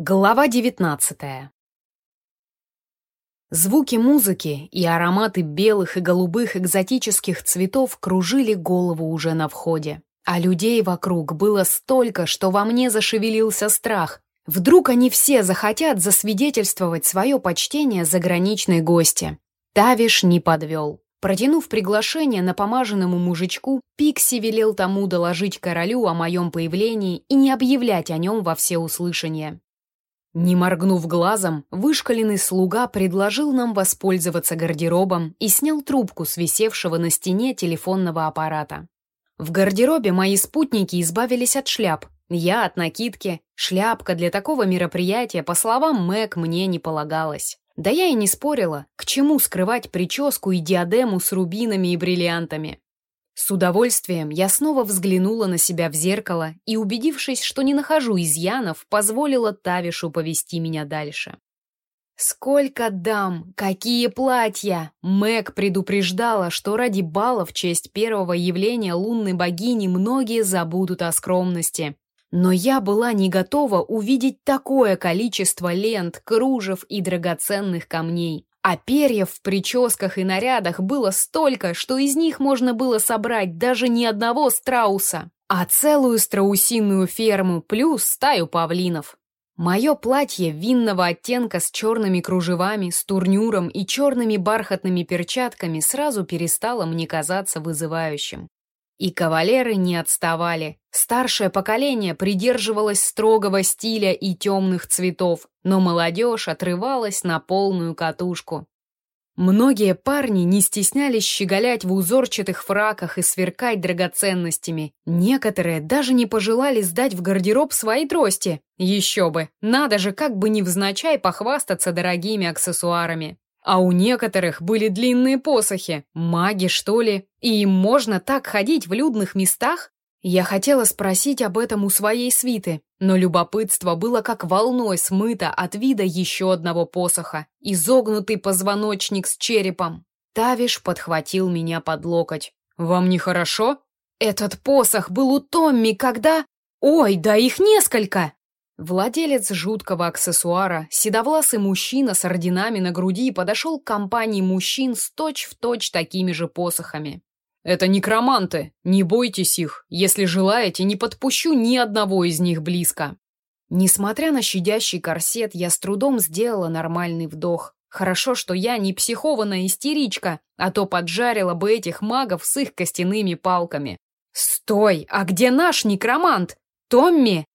Глава 19 Звуки музыки и ароматы белых и голубых экзотических цветов кружили голову уже на входе. А людей вокруг было столько, что во мне зашевелился страх. Вдруг они все захотят засвидетельствовать свое почтение заграничной гости. Тавиш не подвел. Протянув приглашение напомаженному мужичку, Пикси велел тому доложить королю о моем появлении и не объявлять о нем во всеуслышание. Не моргнув глазом, вышкаленный слуга предложил нам воспользоваться гардеробом и снял трубку с висевшего на стене телефонного аппарата. В гардеробе мои спутники избавились от шляп. Я от накидки. Шляпка для такого мероприятия, по словам Мэг, мне не полагалась. Да я и не спорила, к чему скрывать прическу и диадему с рубинами и бриллиантами. С удовольствием я снова взглянула на себя в зеркало и, убедившись, что не нахожу изъянов, позволила Тавишу повести меня дальше. «Сколько дам! Какие платья!» Мэг предупреждала, что ради бала в честь первого явления лунной богини многие забудут о скромности. Но я была не готова увидеть такое количество лент, кружев и драгоценных камней. А перьев в прическах и нарядах было столько, что из них можно было собрать даже не одного страуса, а целую страусиную ферму плюс стаю павлинов. Мое платье винного оттенка с черными кружевами, с турнюром и черными бархатными перчатками сразу перестало мне казаться вызывающим. И кавалеры не отставали. Старшее поколение придерживалось строгого стиля и темных цветов, но молодежь отрывалась на полную катушку. Многие парни не стеснялись щеголять в узорчатых фраках и сверкать драгоценностями. Некоторые даже не пожелали сдать в гардероб свои трости. Еще бы, надо же как бы невзначай похвастаться дорогими аксессуарами. А у некоторых были длинные посохи. Маги, что ли? И им можно так ходить в людных местах? Я хотела спросить об этом у своей свиты, но любопытство было как волной смыто от вида еще одного посоха, изогнутый позвоночник с черепом. Тавиш подхватил меня под локоть. «Вам нехорошо?» «Этот посох был у Томми, когда...» «Ой, да их несколько!» Владелец жуткого аксессуара, седовласый мужчина с орденами на груди, подошел к компании мужчин с точь-в-точь точь такими же посохами. «Это некроманты, не бойтесь их. Если желаете, не подпущу ни одного из них близко». Несмотря на щадящий корсет, я с трудом сделала нормальный вдох. Хорошо, что я не психованная истеричка, а то поджарила бы этих магов с их костяными палками. «Стой! А где наш некромант? Томми?»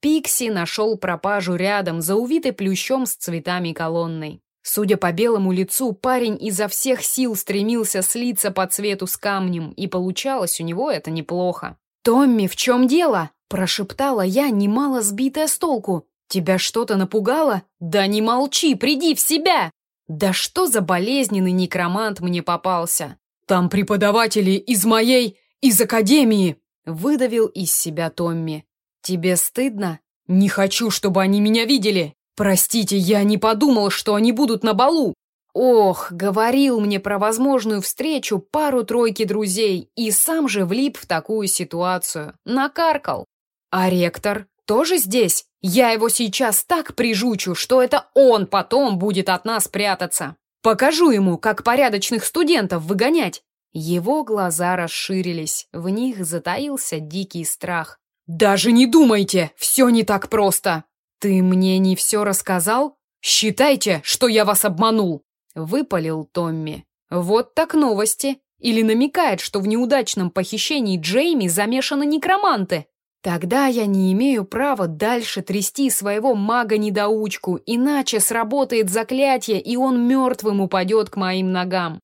Пикси нашел пропажу рядом, за увитой плющом с цветами колонной. Судя по белому лицу, парень изо всех сил стремился слиться по цвету с камнем, и получалось у него это неплохо. «Томми, в чем дело?» – прошептала я, немало сбитая с толку. «Тебя что-то напугало? Да не молчи, приди в себя!» «Да что за болезненный некромант мне попался?» «Там преподаватели из моей... из академии!» – выдавил из себя Томми. «Тебе стыдно?» «Не хочу, чтобы они меня видели! Простите, я не подумал, что они будут на балу!» Ох, говорил мне про возможную встречу пару-тройки друзей и сам же влип в такую ситуацию. Накаркал. А ректор тоже здесь? Я его сейчас так прижучу, что это он потом будет от нас прятаться. Покажу ему, как порядочных студентов выгонять. Его глаза расширились, в них затаился дикий страх. «Даже не думайте, все не так просто!» «Ты мне не все рассказал? Считайте, что я вас обманул!» Выпалил Томми. «Вот так новости!» Или намекает, что в неудачном похищении Джейми замешаны некроманты. Тогда я не имею права дальше трясти своего мага-недоучку, иначе сработает заклятие, и он мертвым упадет к моим ногам.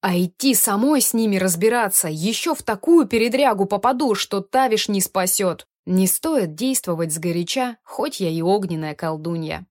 А идти самой с ними разбираться, еще в такую передрягу попаду, что Тавиш не спасет. Не стоит действовать сгоряча, хоть я и огненная колдунья.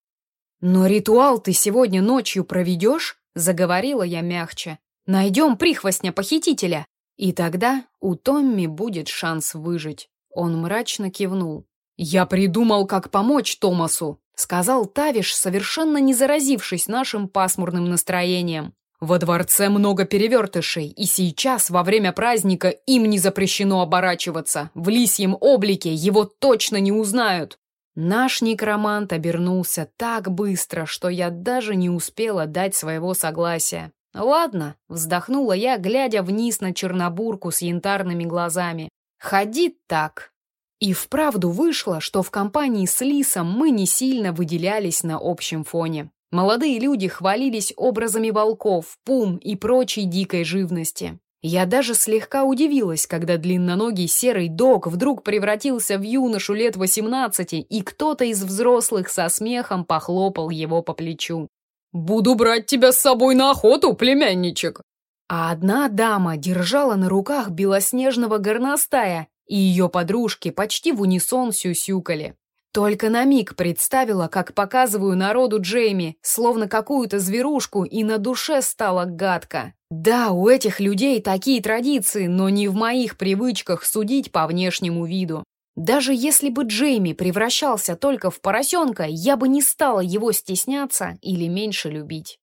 «Но ритуал ты сегодня ночью проведешь?» — заговорила я мягче. «Найдем прихвостня-похитителя, и тогда у Томми будет шанс выжить». Он мрачно кивнул. «Я придумал, как помочь Томасу», — сказал Тавиш, совершенно не заразившись нашим пасмурным настроением. Во дворце много перевертышей, и сейчас, во время праздника, им не запрещено оборачиваться. В лисьем облике его точно не узнают. Наш некромант обернулся так быстро, что я даже не успела дать своего согласия. «Ладно», — вздохнула я, глядя вниз на чернобурку с янтарными глазами. «Ходи так». И вправду вышло, что в компании с Лисом мы не сильно выделялись на общем фоне. Молодые люди хвалились образами волков, пум и прочей дикой живности. Я даже слегка удивилась, когда длинноногий серый дог вдруг превратился в юношу лет 18, и кто-то из взрослых со смехом похлопал его по плечу. «Буду брать тебя с собой на охоту, племянничек!» А одна дама держала на руках белоснежного горностая, и ее подружки почти в унисон сюсюкали. Только на миг представила, как показываю народу Джейми, словно какую-то зверушку, и на душе стало гадко. Да, у этих людей такие традиции, но не в моих привычках судить по внешнему виду. Даже если бы Джейми превращался только в поросенка, я бы не стала его стесняться или меньше любить.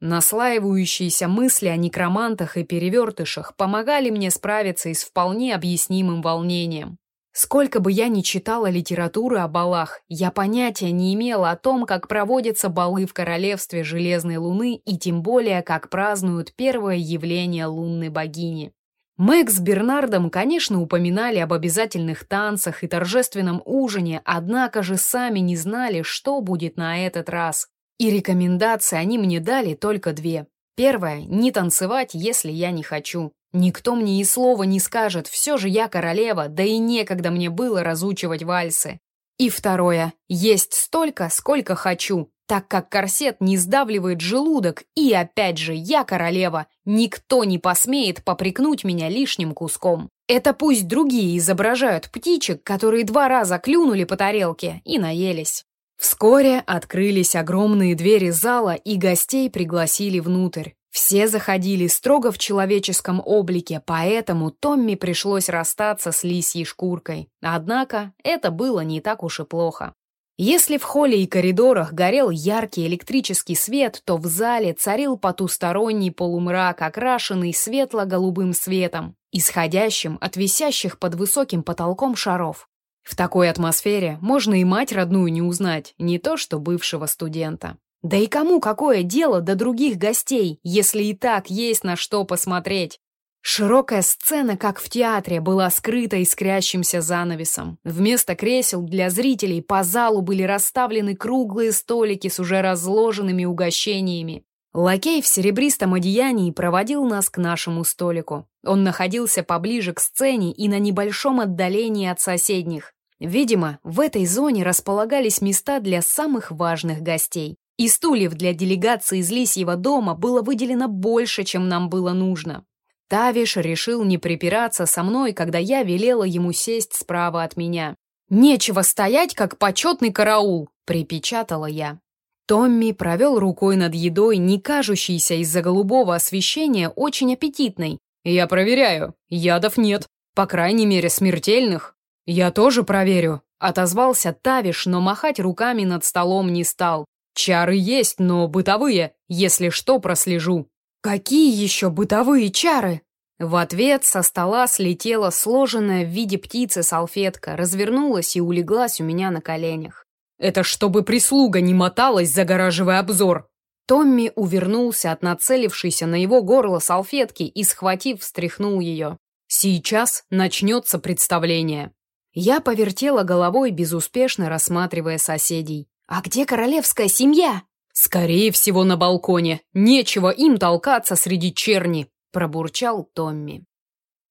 Наслаивающиеся мысли о некромантах и перевертышах помогали мне справиться и с вполне объяснимым волнением. Сколько бы я ни читала литературы о балах, я понятия не имела о том, как проводятся балы в королевстве Железной Луны и тем более, как празднуют первое явление лунной богини. Мэг с Бернардом, конечно, упоминали об обязательных танцах и торжественном ужине, однако же сами не знали, что будет на этот раз. И рекомендации они мне дали только две. Первое – не танцевать, если я не хочу. Никто мне и слова не скажет, все же я королева, да и некогда мне было разучивать вальсы. И второе, есть столько, сколько хочу, так как корсет не сдавливает желудок, и опять же, я королева, никто не посмеет попрекнуть меня лишним куском. Это пусть другие изображают птичек, которые два раза клюнули по тарелке и наелись. Вскоре открылись огромные двери зала, и гостей пригласили внутрь. Все заходили строго в человеческом облике, поэтому Томми пришлось расстаться с лисьей шкуркой. Однако это было не так уж и плохо. Если в холле и коридорах горел яркий электрический свет, то в зале царил потусторонний полумрак, окрашенный светло-голубым светом, исходящим от висящих под высоким потолком шаров. В такой атмосфере можно и мать родную не узнать, не то что бывшего студента. Да и кому какое дело до других гостей, если и так есть на что посмотреть? Широкая сцена, как в театре, была скрыта искрящимся занавесом. Вместо кресел для зрителей по залу были расставлены круглые столики с уже разложенными угощениями. Лакей в серебристом одеянии проводил нас к нашему столику. Он находился поближе к сцене и на небольшом отдалении от соседних. Видимо, в этой зоне располагались места для самых важных гостей. И стульев для делегации из Лисьего дома было выделено больше, чем нам было нужно. Тавиш решил не припираться со мной, когда я велела ему сесть справа от меня. «Нечего стоять, как почетный караул!» — припечатала я. Томми провел рукой над едой, не кажущейся из-за голубого освещения очень аппетитной. «Я проверяю. Ядов нет. По крайней мере, смертельных». «Я тоже проверю», — отозвался Тавиш, но махать руками над столом не стал. Чары есть, но бытовые, если что, прослежу. Какие еще бытовые чары? В ответ со стола слетела сложенная в виде птицы салфетка, развернулась и улеглась у меня на коленях. Это чтобы прислуга не моталась, загораживая обзор. Томми увернулся от нацелившейся на его горло салфетки и, схватив, встряхнул ее. Сейчас начнется представление. Я повертела головой, безуспешно рассматривая соседей. «А где королевская семья?» «Скорее всего, на балконе. Нечего им толкаться среди черни», — пробурчал Томми.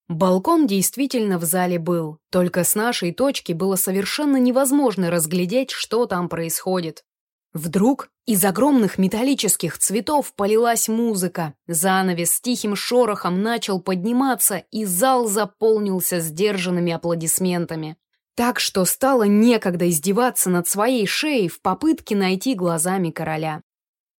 Балкон действительно в зале был, только с нашей точки было совершенно невозможно разглядеть, что там происходит. Вдруг из огромных металлических цветов полилась музыка, занавес с тихим шорохом начал подниматься, и зал заполнился сдержанными аплодисментами. Так что стало некогда издеваться над своей шеей в попытке найти глазами короля.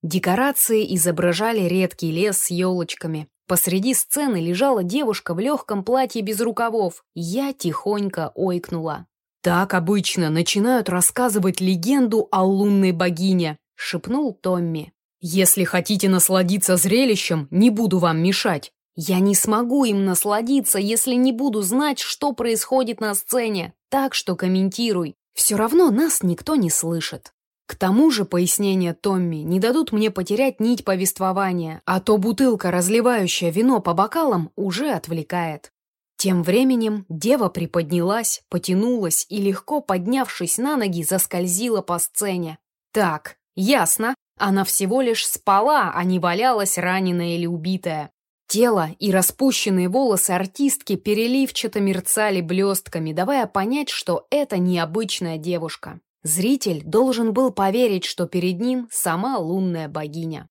Декорации изображали редкий лес с елочками. Посреди сцены лежала девушка в легком платье без рукавов. Я тихонько ойкнула. «Так обычно начинают рассказывать легенду о лунной богине», — шепнул Томми. «Если хотите насладиться зрелищем, не буду вам мешать. Я не смогу им насладиться, если не буду знать, что происходит на сцене. Так что комментируй. Все равно нас никто не слышит. К тому же пояснения Томми не дадут мне потерять нить повествования, а то бутылка, разливающая вино по бокалам, уже отвлекает. Тем временем дева приподнялась, потянулась и, легко поднявшись на ноги, заскользила по сцене. Так, ясно, она всего лишь спала, а не валялась раненая или убитая. Тело и распущенные волосы артистки переливчато мерцали блестками, давая понять, что это необычная девушка. Зритель должен был поверить, что перед ним сама лунная богиня.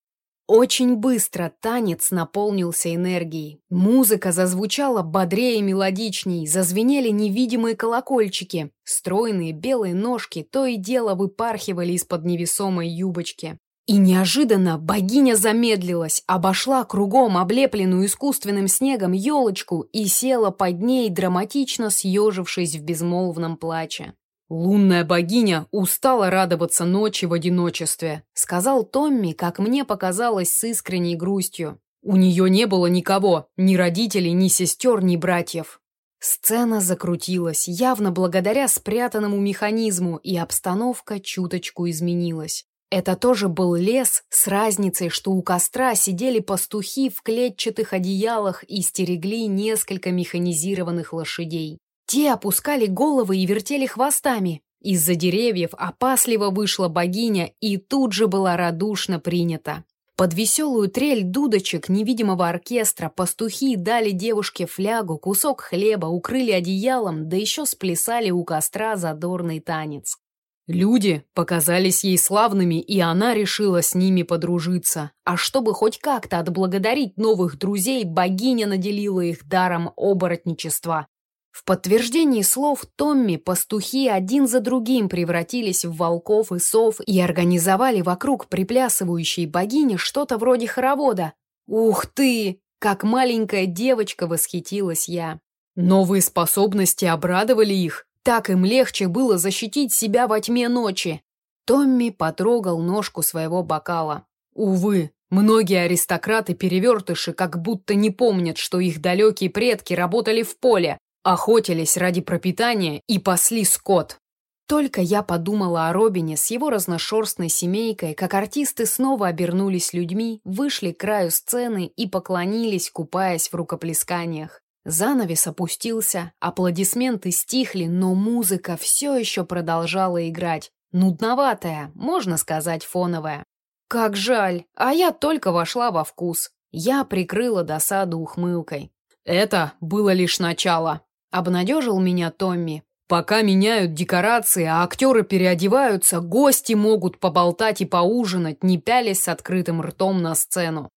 Очень быстро танец наполнился энергией. Музыка зазвучала бодрее и мелодичней, зазвенели невидимые колокольчики. Стройные белые ножки то и дело выпархивали из-под невесомой юбочки. И неожиданно богиня замедлилась, обошла кругом облепленную искусственным снегом елочку и села под ней, драматично съежившись в безмолвном плаче. «Лунная богиня устала радоваться ночи в одиночестве», сказал Томми, как мне показалось, с искренней грустью. У нее не было никого, ни родителей, ни сестер, ни братьев. Сцена закрутилась, явно благодаря спрятанному механизму, и обстановка чуточку изменилась. Это тоже был лес с разницей, что у костра сидели пастухи в клетчатых одеялах и стерегли несколько механизированных лошадей. Те опускали головы и вертели хвостами. Из-за деревьев опасливо вышла богиня и тут же была радушно принята. Под веселую трель дудочек невидимого оркестра пастухи дали девушке флягу, кусок хлеба, укрыли одеялом, да еще сплясали у костра задорный танец. Люди показались ей славными, и она решила с ними подружиться. А чтобы хоть как-то отблагодарить новых друзей, богиня наделила их даром оборотничества. В подтверждении слов Томми пастухи один за другим превратились в волков и сов и организовали вокруг приплясывающей богини что-то вроде хоровода. «Ух ты!» Как маленькая девочка восхитилась я. Новые способности обрадовали их. Так им легче было защитить себя во тьме ночи. Томми потрогал ножку своего бокала. Увы, многие аристократы-перевертыши как будто не помнят, что их далекие предки работали в поле, Охотились ради пропитания и пасли скот. Только я подумала о Робине с его разношерстной семейкой, как артисты снова обернулись людьми, вышли к краю сцены и поклонились, купаясь в рукоплесканиях. Занавес опустился, аплодисменты стихли, но музыка все еще продолжала играть. Нудноватая, можно сказать, фоновая. Как жаль, а я только вошла во вкус. Я прикрыла досаду ухмылкой. Это было лишь начало. Обнадежил меня Томми. Пока меняют декорации, а актеры переодеваются, гости могут поболтать и поужинать, не пялясь с открытым ртом на сцену.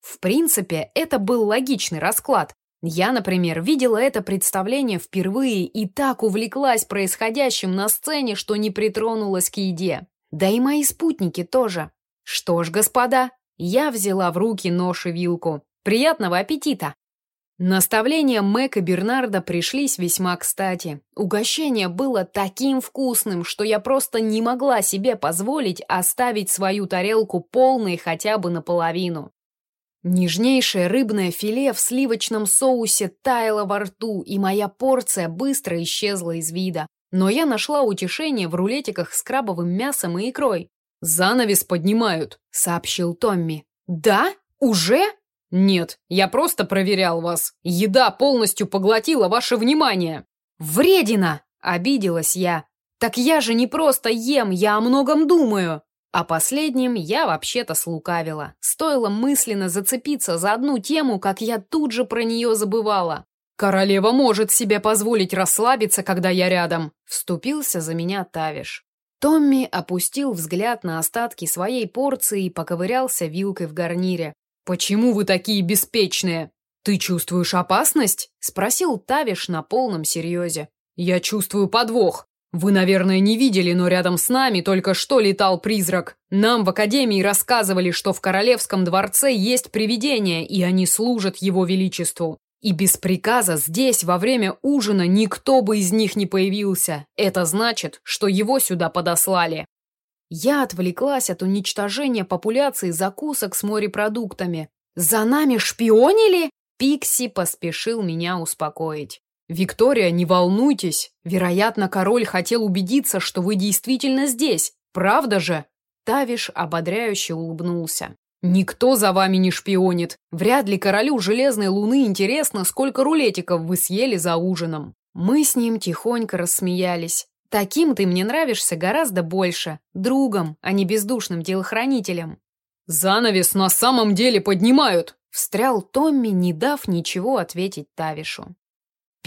В принципе, это был логичный расклад. Я, например, видела это представление впервые и так увлеклась происходящим на сцене, что не притронулась к еде. Да и мои спутники тоже. Что ж, господа, я взяла в руки нож и вилку. Приятного аппетита! Наставления Мэг и Бернарда пришлись весьма кстати. Угощение было таким вкусным, что я просто не могла себе позволить оставить свою тарелку полной хотя бы наполовину. Нежнейшее рыбное филе в сливочном соусе таяло во рту, и моя порция быстро исчезла из вида. Но я нашла утешение в рулетиках с крабовым мясом и икрой. «Занавес поднимают», — сообщил Томми. «Да? Уже?» «Нет, я просто проверял вас. Еда полностью поглотила ваше внимание». «Вредина!» — обиделась я. «Так я же не просто ем, я о многом думаю». А последним я вообще-то слукавила. Стоило мысленно зацепиться за одну тему, как я тут же про нее забывала. «Королева может себе позволить расслабиться, когда я рядом», — вступился за меня Тавиш. Томми опустил взгляд на остатки своей порции и поковырялся вилкой в гарнире. «Почему вы такие беспечные?» «Ты чувствуешь опасность?» — спросил Тавиш на полном серьезе. «Я чувствую подвох. Вы, наверное, не видели, но рядом с нами только что летал призрак. Нам в академии рассказывали, что в королевском дворце есть привидения, и они служат его величеству. И без приказа здесь во время ужина никто бы из них не появился. Это значит, что его сюда подослали. Я отвлеклась от уничтожения популяции закусок с морепродуктами. «За нами шпионили?» Пикси поспешил меня успокоить. Виктория, не волнуйтесь. Вероятно, король хотел убедиться, что вы действительно здесь. Правда же? Тавиш ободряюще улыбнулся. Никто за вами не шпионит. Вряд ли королю Железной Луны интересно, сколько рулетиков вы съели за ужином. Мы с ним тихонько рассмеялись. Таким ты мне нравишься гораздо больше, другом, а не бездушным телохранителем. Занавес на самом деле поднимают, встрял Томми, не дав ничего ответить Тавишу.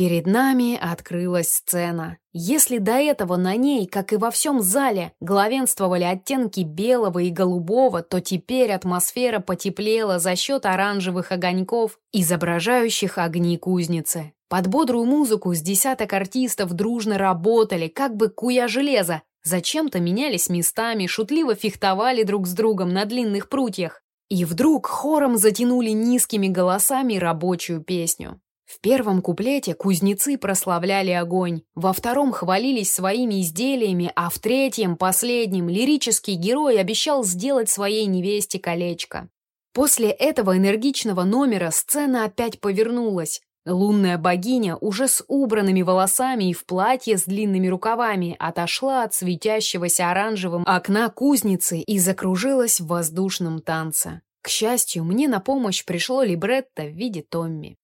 Перед нами открылась сцена. Если до этого на ней, как и во всем зале, главенствовали оттенки белого и голубого, то теперь атмосфера потеплела за счет оранжевых огоньков, изображающих огни кузницы. Под бодрую музыку с десяток артистов дружно работали, как бы куя железа, зачем-то менялись местами, шутливо фехтовали друг с другом на длинных прутьях. И вдруг хором затянули низкими голосами рабочую песню. В первом куплете кузнецы прославляли огонь, во втором хвалились своими изделиями, а в третьем, последнем, лирический герой обещал сделать своей невесте колечко. После этого энергичного номера сцена опять повернулась. Лунная богиня уже с убранными волосами и в платье с длинными рукавами отошла от светящегося оранжевым окна кузницы и закружилась в воздушном танце. К счастью, мне на помощь пришло либретто в виде Томми.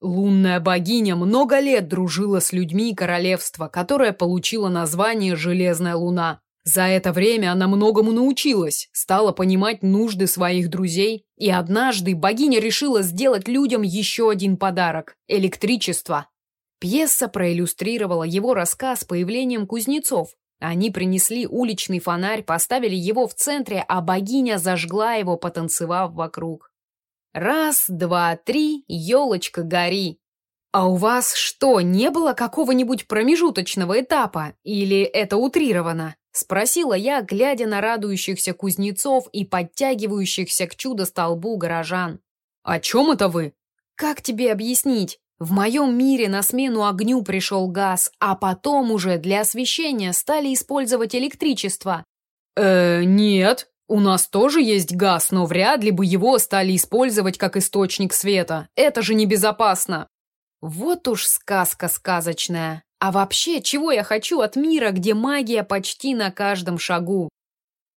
Лунная богиня много лет дружила с людьми королевства, которое получило название Железная Луна. За это время она многому научилась, стала понимать нужды своих друзей, и однажды богиня решила сделать людям еще один подарок – электричество. Пьеса проиллюстрировала его рассказ появлением кузнецов. Они принесли уличный фонарь, поставили его в центре, а богиня зажгла его, потанцевав вокруг. Раз, два, три, елочка, гори. А у вас что, не было какого-нибудь промежуточного этапа? Или это утрировано? Спросила я, глядя на радующихся кузнецов и подтягивающихся к чудо-столбу горожан. «О чем это вы?» «Как тебе объяснить? В моем мире на смену огню пришел газ, а потом уже для освещения стали использовать электричество». «Э, нет», у нас тоже есть газ, но вряд ли бы его стали использовать как источник света. Это же небезопасно. Вот уж сказка сказочная. А вообще, чего я хочу от мира, где магия почти на каждом шагу?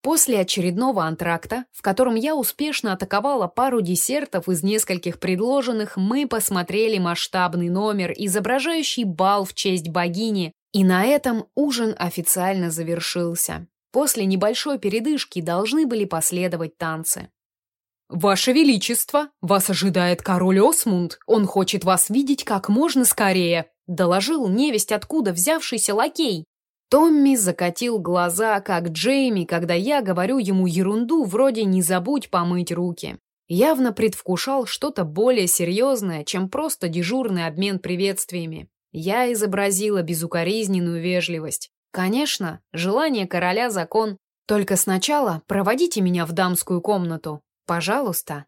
После очередного антракта, в котором я успешно атаковала пару десертов из нескольких предложенных, мы посмотрели масштабный номер, изображающий бал в честь богини, и на этом ужин официально завершился. После небольшой передышки должны были последовать танцы. «Ваше Величество, вас ожидает король Осмунд. Он хочет вас видеть как можно скорее», — доложил невесть откуда взявшийся лакей. Томми закатил глаза, как Джейми, когда я говорю ему ерунду вроде «не забудь помыть руки». Явно предвкушал что-то более серьезное, чем просто дежурный обмен приветствиями. Я изобразила безукоризненную вежливость. Конечно, желание короля закон. Только сначала проводите меня в дамскую комнату. Пожалуйста.